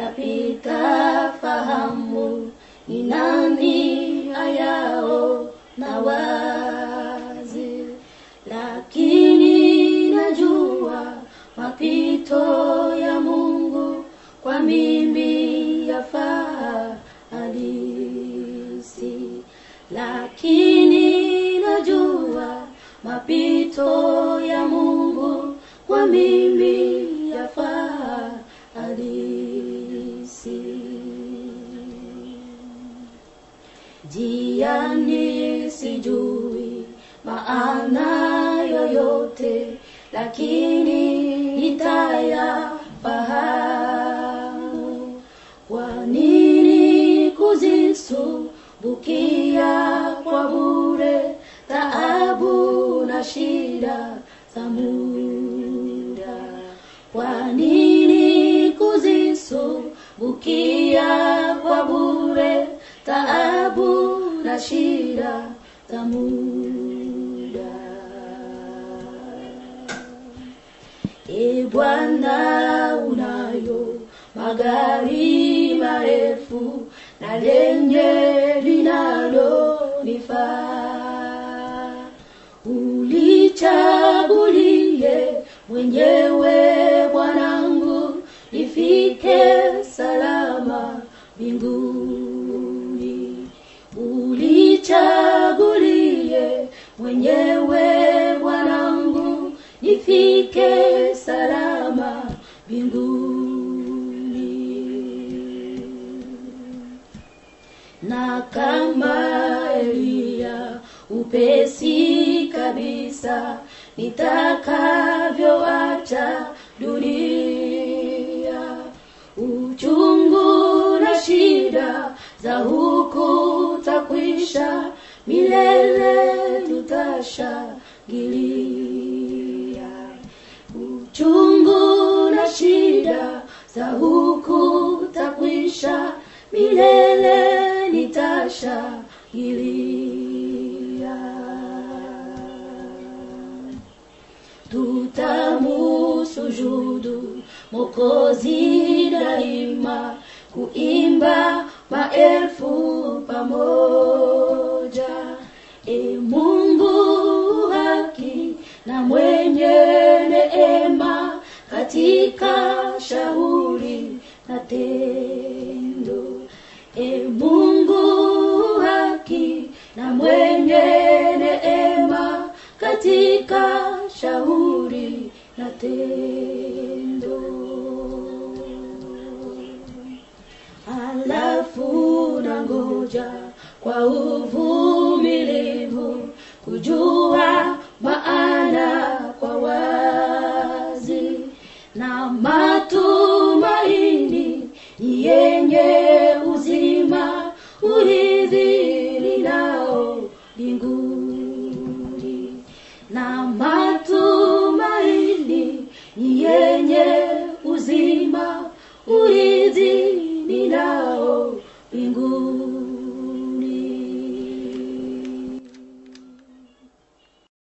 yapita fahamu ni nani ayao na wazi? Lakini najua mapito ya mungu kwa mimi yafaa halisi. Lakini najua mapito ya mungu kwa mimi jiani sijui maana yoyote lakini nitayafahamu. Kwa nini kuzisumbukia kwa bure taabu na shida za muda shida za muda. E bwana unayo magari marefu na lenye linalonifaa. Ulichagulie mwenyewe bwanangu nifike salama mbinguni na kama Elia upesi kabisa nitakavyoacha dunia. Uchungu na shida za huku takwisha milele tutashangilia. Uchungu na shida za huku takwisha milele nitashangilia tutamusujudu mokozi daima kuimba maelfu pamoja. E mungu haki na mwenye na mwenye neema katika shauri na tendo. alafu na ngoja kwa uvumilivu kujua maana kwa wazi na maa mbinguni na matumaini ni yenye uzima. Uridhi ninao mbinguni.